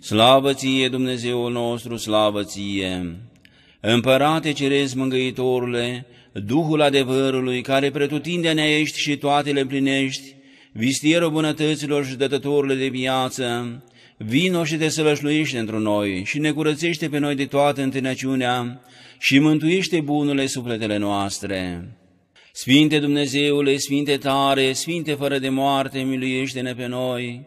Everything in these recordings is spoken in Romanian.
Slavă ție, Dumnezeul nostru, slavă ție! Împărate Ceresc Mângâitorule, Duhul adevărului, care pretutindea ești și toate le împlinești, vistierul bunătăților și dătătorile de viață, vino și te sălășluiește într noi și ne curățește pe noi de toată întâlnăciunea și mântuiește bunurile sufletele noastre. Sfinte Dumnezeule, Sfinte tare, Sfinte fără de moarte, miluiește-ne pe noi.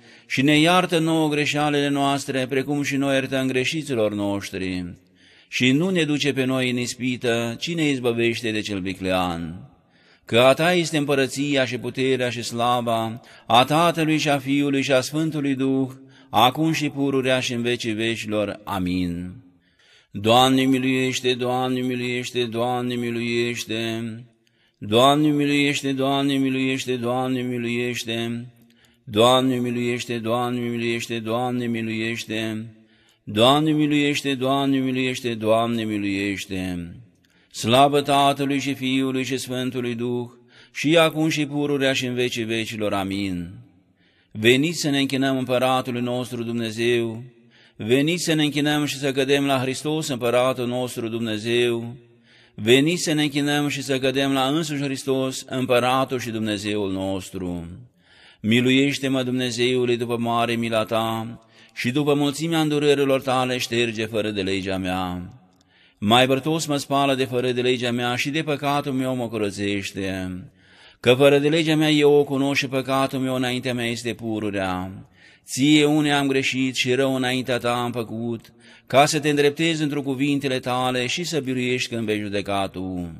și ne iartă nouă greșalele noastre, precum și noi iertăm greșiților noștri. Și nu ne duce pe noi în ispită, cine izbăvește de cel viclean că a ta este împărăția și puterea și slava a Tatălui și a Fiului și a Sfântului Duh, acum și pururea și în vecii vecilor. Amin. Doamne miluiește, Doamne miluiește, Doamne miluiește, Doamne miluiește, Doamne miluiește, Doamne miluiește, Doamne miluiește, Doamne miluiește, Doamne miluiește, Doamne miluiește, Doamne miluiește, Doamne miluiește. Slavă Tatălui și Fiului și Sfântului Duh, și acum și pururea și în vecii vecilor. Amin. Veniți să ne închinăm împăratului nostru Dumnezeu, veniți să ne închinăm și să cădem la Hristos, împăratul nostru Dumnezeu, veniți să ne închinăm și să cădem la însuși Hristos, împăratul și Dumnezeul nostru. Miluiește-mă, Dumnezeule, după mare mila ta și după mulțimea îndurărilor tale șterge fără de legea mea. Mai bărtos mă spală de fără de legea mea și de păcatul meu mă curățește. Că fără de legea mea eu o cunosc și păcatul meu înaintea mea este pururea. Ție une am greșit și rău înaintea ta am făcut, ca să te îndreptezi într cuvintele tale și să biruiești când vei judeca tu.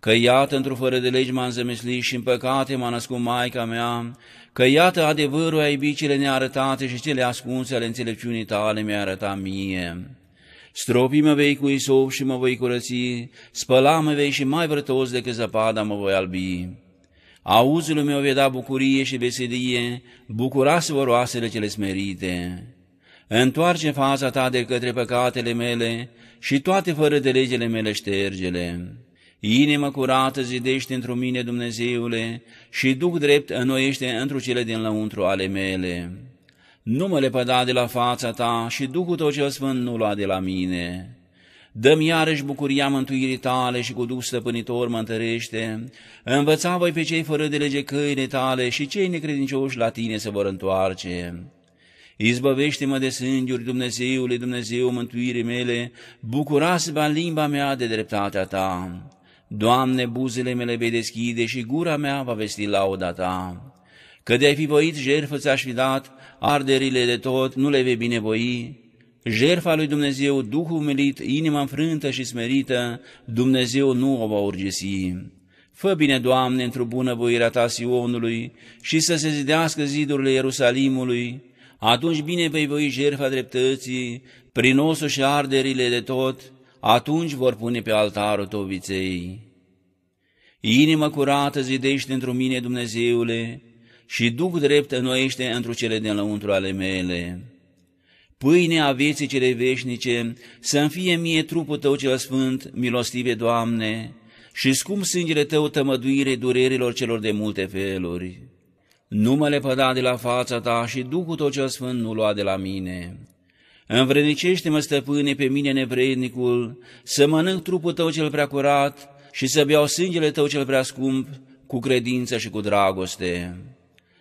Că iată într-o fără de legi m-am zămislit și în păcate m-a născut Maica mea, că iată adevărul ai bicile nearătate și cele ascunse ale înțelepciunii tale mi-a arătat mie. Stropii mă vei cu isop și mă voi curăți, spăla mă vei și mai vrătos decât zăpada mă voi albi. Auzul meu vei da bucurie și veselie, bucurați-vă roasele cele smerite. Întoarce fața ta de către păcatele mele și toate fără de legele mele ștergele. Inima curată zidește într-o mine, Dumnezeule, și duc drept înnoiește într cele din lăuntru ale mele nu mă lepăda de la fața ta și Duhul tău cel Sfânt nu lua de la mine. Dă-mi iarăși bucuria mântuirii tale și cu Duh stăpânitor mă întărește. Învăța voi pe cei fără de lege căile tale și cei necredincioși la tine se vor întoarce. Izbăvește-mă de sângiuri, Dumnezeule, Dumnezeu mântuirii mele, bucurați-vă limba mea de dreptatea ta. Doamne, buzele mele vei deschide și gura mea va vesti lauda ta. Că de-ai fi voit jertfă ți-aș fi dat, arderile de tot nu le vei binevoi, jertfa lui Dumnezeu, Duhul umilit, inima înfrântă și smerită, Dumnezeu nu o va urgesi. Fă bine, Doamne, într-o bună voirea ta Sionului și să se zidească zidurile Ierusalimului, atunci bine vei voi jertfa dreptății, prin osul și arderile de tot, atunci vor pune pe altarul tău viței. Inima curată zidește într-o mine, Dumnezeule, și duc drept înnoiește într cele din lăuntru ale mele. Pâine a vieții cele veșnice, să-mi fie mie trupul Tău cel sfânt, milostive Doamne, și scump sângele Tău tămăduire durerilor celor de multe feluri. Nu mă lepăda de la fața Ta și Duhul Tău cel sfânt nu lua de la mine. Învrednicește-mă, stăpâne, pe mine nevrednicul, să mănânc trupul Tău cel prea curat și să beau sângele Tău cel prea scump, cu credință și cu dragoste.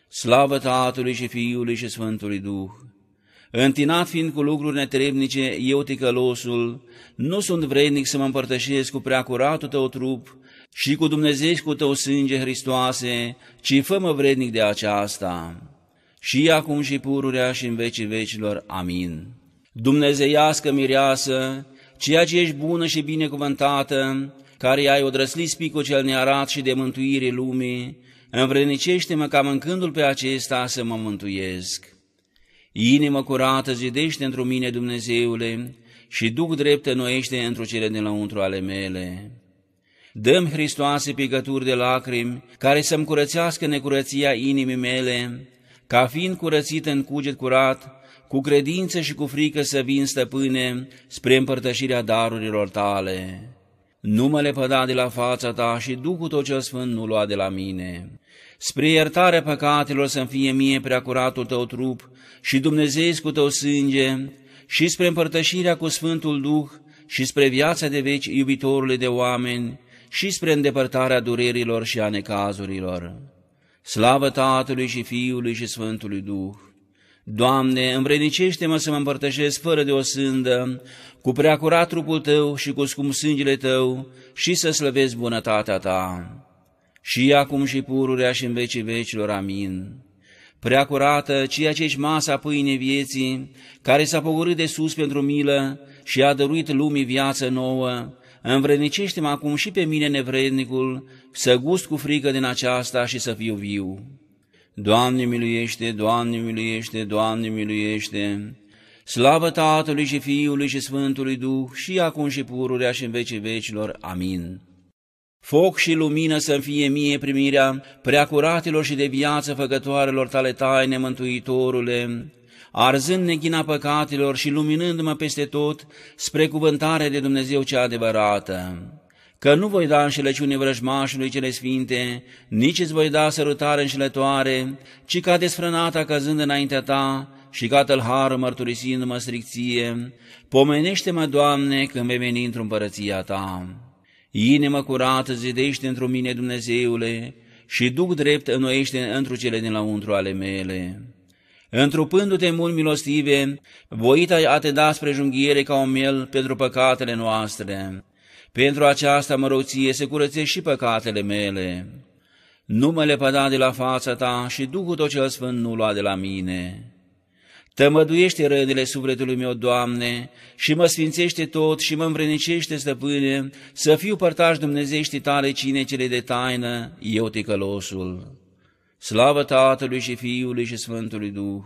Slavă Tatălui și Fiului și Sfântului Duh! Întinat fiind cu lucruri netrebnice, eu, ticălosul, nu sunt vrednic să mă împărtășesc cu preacuratul tău trup și cu Dumnezeu cu tău sânge, Hristoase, ci fă-mă vrednic de aceasta. Și acum și pururea și în vecii vecilor. Amin. Dumnezeiască mireasă, ceea ce ești bună și binecuvântată, care ai odrăslit spicul cel nearat și de mântuire lumii, învrednicește-mă ca mâncându-l pe acesta să mă mântuiesc. Inimă curată zidește într-o mine, Dumnezeule, și duc drept noiește într-o cele din lăuntru ale mele. Dăm, Hristoase, picături de lacrimi, care să-mi curățească necurăția inimii mele, ca fiind curățit în cuget curat, cu credință și cu frică să vin, stăpâne, spre împărtășirea darurilor tale. Nu mă lepăda de la fața ta și Duhul tot cel Sfânt nu lua de la mine. Spre iertarea păcatelor să-mi fie mie preacuratul tău trup și Dumnezeu cu tău sânge și spre împărtășirea cu Sfântul Duh și spre viața de veci iubitorule de oameni și spre îndepărtarea durerilor și a necazurilor. Slavă Tatălui și Fiului și Sfântului Duh! Doamne, îmbrănicește-mă să mă împărtășesc fără de o sândă, cu preacurat trupul Tău și cu scump sângele Tău și să slăvesc bunătatea Ta. Și acum și pururea și în vecii vecilor, amin. Preacurată, ceea ce ești masa pâine vieții, care s-a pogorât de sus pentru milă și a dăruit lumii viață nouă, învrednicește-mă acum și pe mine nevrednicul, să gust cu frică din aceasta și să fiu viu. Doamne miluiește, Doamne miluiește, Doamne miluiește! Slavă Tatălui și Fiului și Sfântului Duh, și acum și pururea și în vecii vecilor. Amin. Foc și lumină să fie mie primirea preacuratelor și de viață făcătoarelor tale taine, Mântuitorule, arzând neghina păcatelor și luminându-mă peste tot spre cuvântarea de Dumnezeu cea adevărată că nu voi da înșelăciune vrăjmașului cele sfinte, nici îți voi da sărutare înșelătoare, ci ca desfrânata căzând înaintea ta și ca tălhară mărturisindu-mă stricție, pomenește-mă, Doamne, când vei veni într-o împărăția ta. Inimă curată zidește într-o mine, Dumnezeule, și duc drept înnoiește într-o cele din lăuntru ale mele. Întrupându-te mult milostive, voit ai a te da spre junghiere ca un miel pentru păcatele noastre, pentru aceasta mă rog ție să curățești și păcatele mele. Nu mă lepăda de la fața ta și Duhul tot cel Sfânt nu lua de la mine. Tămăduiește rădile sufletului meu, Doamne, și mă sfințește tot și mă învrenicește, stăpâne, să fiu părtaș Dumnezești tale cine cele de taină, eu ticălosul. Slavă Tatălui și Fiului și Sfântului Duh!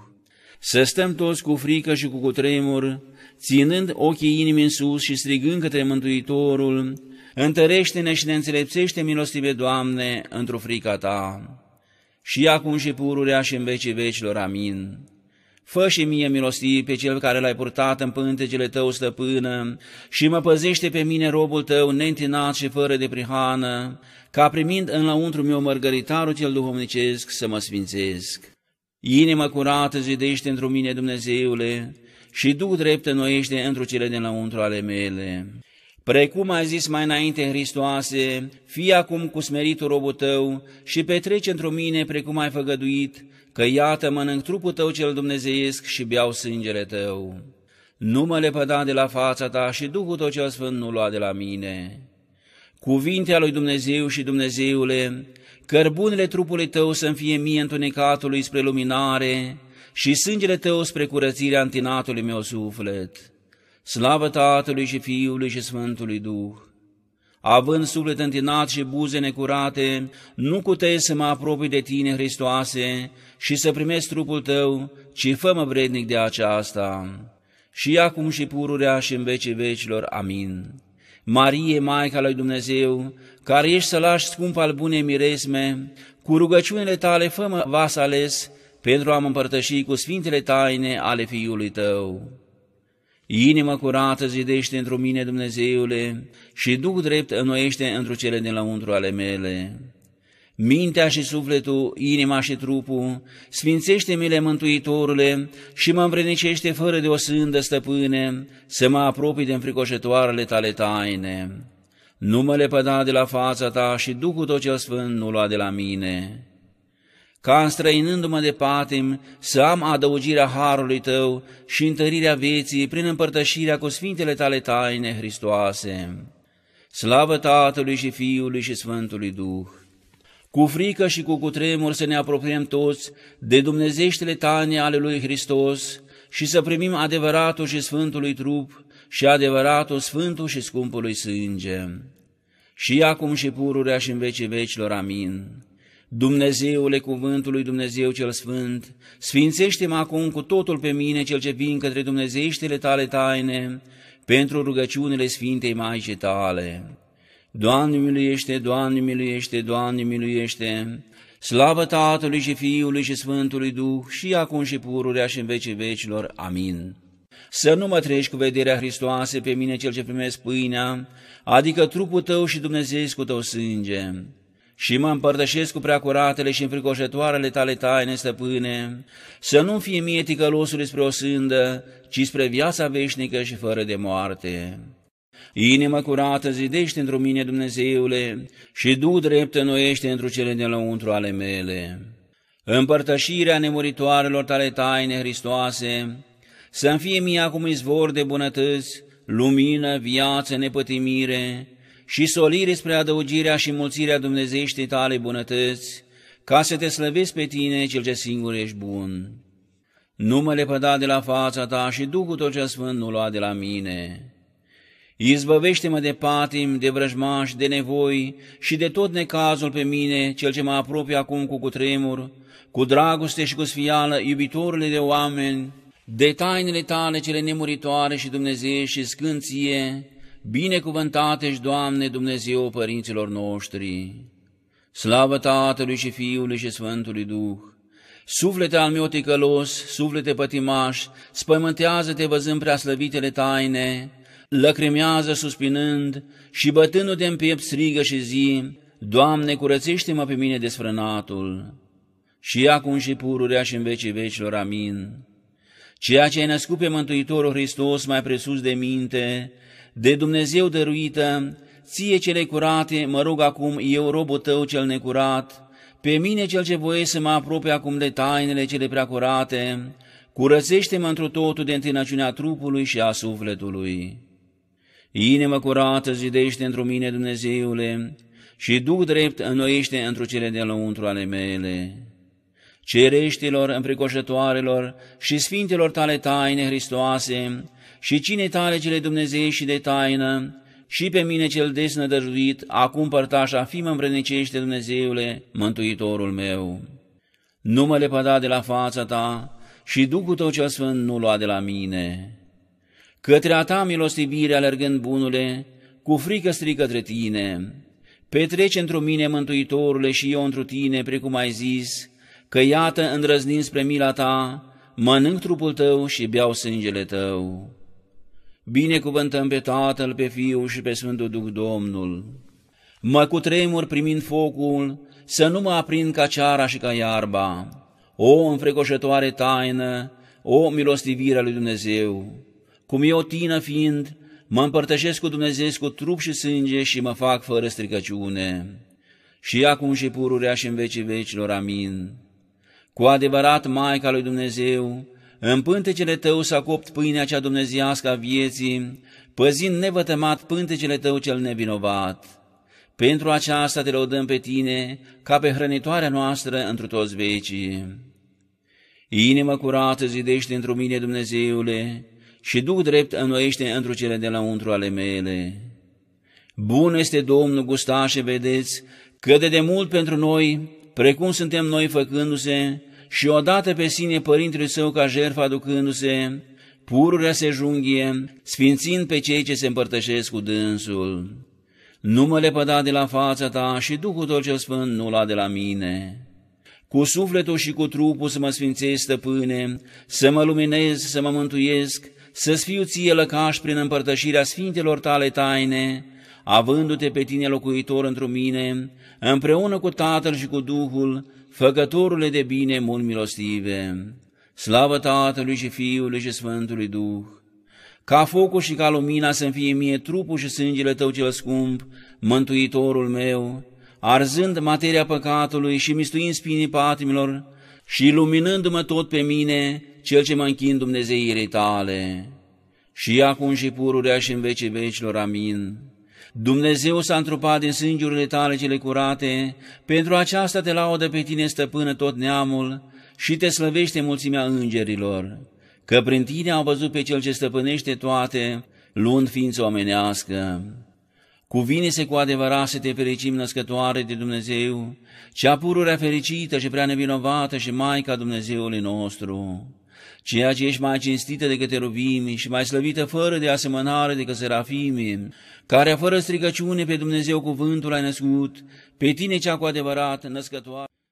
Să stăm toți cu frică și cu cutremur, ținând ochii inimii în sus și strigând către Mântuitorul, întărește-ne și ne înțelepțește, milostive Doamne, într-o frica Ta. Și acum și pururea și în vecii vecilor, amin. Fă și mie milostiv pe cel care l-ai purtat în pântecele tău, stăpână, și mă păzește pe mine robul tău, neîntinat și fără de prihană, ca primind în lăuntru meu mărgăritarul cel duhovnicesc să mă sfințesc. Inima curată zidește într-o mine, Dumnezeule, și Duh drept înnoiește într-o cele din lăuntru ale mele. Precum ai zis mai înainte, Hristoase, fii acum cu smeritul robul tău și petrece într-o mine precum ai făgăduit, că iată mănânc trupul tău cel dumnezeiesc și beau sângele tău. Nu mă lepăda de la fața ta și Duhul tău cel Sfânt nu lua de la mine. Cuvintea lui Dumnezeu și Dumnezeule, cărbunele trupului tău să-mi fie mie întunecatului spre luminare și sângele tău spre curățirea întinatului meu suflet. Slavă Tatălui și Fiului și Sfântului Duh! Având suflet întinat și buze necurate, nu cutei să mă apropii de tine, Hristoase, și să primesc trupul tău, ci fă-mă vrednic de aceasta. Și acum și pururea și în vecii vecilor. Amin. Marie, Maica lui Dumnezeu, care ești să lași scump al bune miresme, cu rugăciunile tale fă-mă vas ales pentru a mă împărtăși cu sfintele taine ale Fiului Tău. Inima curată zidește într-o mine, Dumnezeule, și Duh drept înnoiește într-o cele din lăuntru ale mele. Mintea și sufletul, inima și trupul, sfințește-mi-le, Mântuitorule, și mă învrenicește fără de o sândă, stăpâne, să mă apropii de înfricoșătoarele tale taine. Nu mă lepăda de la fața ta și Duhul tot cel Sfânt nu lua de la mine. ca înstrăinându-mă de patim să am adăugirea harului tău și întărirea vieții prin împărtășirea cu sfintele tale taine, Hristoase. Slavă Tatălui și Fiului și Sfântului Duh! Cu frică și cu cutremur să ne apropiem toți de Dumnezeștele taine ale lui Hristos și să primim adevăratul și Sfântului trup și adevăratul Sfântul și Scumpului sânge. Și acum și pururea și în vecii vecilor, amin. Dumnezeule, cuvântului Dumnezeu cel Sfânt, sfințește-mă acum cu totul pe mine, cel ce vin către Dumnezeieștile tale taine, pentru rugăciunile Sfintei Maicii tale. Doamne miluiește, Doamne miluiește, Doamne miluiește, slavă Tatălui și Fiului și Sfântului Duh, și acum și pururea și în vecii vecilor. Amin. Să nu mă treci cu vederea Hristoase pe mine cel ce primesc pâinea, adică trupul tău și Dumnezeu cu tău sânge și mă împărtășesc cu preacuratele și înfricoșătoarele tale taine, stăpâne, să nu fie mie ticălosul spre o sândă, ci spre viața veșnică și fără de moarte. Inimă curată zidește într-o mine, Dumnezeule, și du drept înnoiește într cele de lăuntru ale mele. Împărtășirea nemuritoarelor tale taine, Hristoase, să-mi fie mie acum izvor de bunătăți, lumină, viață, nepătimire, și solire spre adăugirea și mulțirea dumnezeieștii tale bunătăți, ca să te slăvesc pe tine, cel ce singur ești bun. Nu mă lepăda de la fața ta și Duhul tot ce sfânt nu lua de la mine. Izbăvește-mă de patim, de vrăjmași, de nevoi și de tot necazul pe mine, cel ce mă apropie acum cu cutremur, cu dragoste și cu sfială, iubitorule de oameni, de tainele tale cele nemuritoare și Dumnezeu și scânție, Binecuvântat ești, Doamne, Dumnezeu părinților noștri! Slavă Tatălui și Fiului și Sfântului Duh! Suflete al meu ticălos, suflete pătimaș, spământează-te văzând prea slăvitele taine, lăcrimează suspinând și bătându-te în piept strigă și zi, Doamne, curățește-mă pe mine desfrânatul! Și acum și pururea și în vecii vecilor, amin. Ceea ce ai născut pe Mântuitorul Hristos mai presus de minte, de Dumnezeu dăruită, ție cele curate, mă rog acum, eu, robul tău cel necurat, pe mine cel ce voie să mă apropie acum de tainele cele prea curate, curățește-mă într totul de întinăciunea trupului și a sufletului. Inimă curată zidește într mine, Dumnezeule, și Duh drept înnoiește într cele de lăuntru ale mele. Cereștilor, înfricoșătoarelor și sfintelor tale taine, Hristoase, și cine tale cele Dumnezei și de taină, și pe mine cel desnădăjuit, acum părtașa, fi mă îmbrănicește, Dumnezeule, Mântuitorul meu. Nu mă lepăda de la fața ta și Duhul tău cel Sfânt nu lua de la mine. Către a ta milostivire alergând bunule, cu frică strig către tine. Petrece într-o mine, Mântuitorule, și eu într tine, precum ai zis, că iată, îndrăznind spre mila ta, mănânc trupul tău și beau sângele tău. Binecuvântăm pe Tatăl, pe Fiul și pe Sfântul Duh Domnul. Mă cutremur primind focul, să nu mă aprind ca ceara și ca iarba. O înfrecoșătoare taină, o milostivire a lui Dumnezeu. Cum eu tină fiind, mă împărtășesc cu Dumnezeu cu trup și sânge și mă fac fără stricăciune. Și acum și pururea și în vecii vecilor, amin. Cu adevărat, Maica lui Dumnezeu, în pântecele tău s-a copt pâinea cea dumneziască a vieții, păzind nevătămat pântecele tău cel nevinovat. Pentru aceasta te lăudăm pe tine, ca pe hrănitoarea noastră întru toți vecii. Inimă curată zidește într mine, Dumnezeule, și Duh drept înnoiește întru cele de la untru ale mele. Bun este Domnul, gustașe, vedeți, că de demult pentru noi, precum suntem noi făcându-se, și odată pe sine părintele său ca jertfă aducându-se, pururea se junghie, sfințind pe cei ce se împărtășesc cu dânsul. Nu mă lepăda de la fața ta și Duhul tău cel Sfânt nu la de la mine. Cu sufletul și cu trupul să mă sfințesc, stăpâne, să mă luminez, să mă mântuiesc, să-ți fiu ție lăcaș prin împărtășirea sfintelor tale taine, avându-te pe tine locuitor într mine, împreună cu Tatăl și cu Duhul, făcătorule de bine mult milostive, slavă Tatălui și Fiului și Sfântului Duh, ca focul și ca lumina să-mi fie mie trupul și sângele Tău cel scump, Mântuitorul meu, arzând materia păcatului și mistuind spinii patimilor și luminându-mă tot pe mine, cel ce mă închin Dumnezeirii tale. Și acum și pururea și în vecii vecilor, amin. Dumnezeu s-a întrupat din sângurile tale cele curate, pentru aceasta te laudă pe tine, stăpână, tot neamul, și te slăvește mulțimea îngerilor, că prin tine au văzut pe cel ce stăpânește toate, luând ființă omenească. Cuvine-se cu adevărat să te fericim, născătoare de Dumnezeu, cea pururea fericită și prea nevinovată și Maica Dumnezeului nostru, ceea ce ești mai cinstită decât eruvimi și mai slăvită fără de asemănare decât serafimi, care fără stricăciune pe Dumnezeu cuvântul ai născut, pe tine cea cu adevărat născătoare.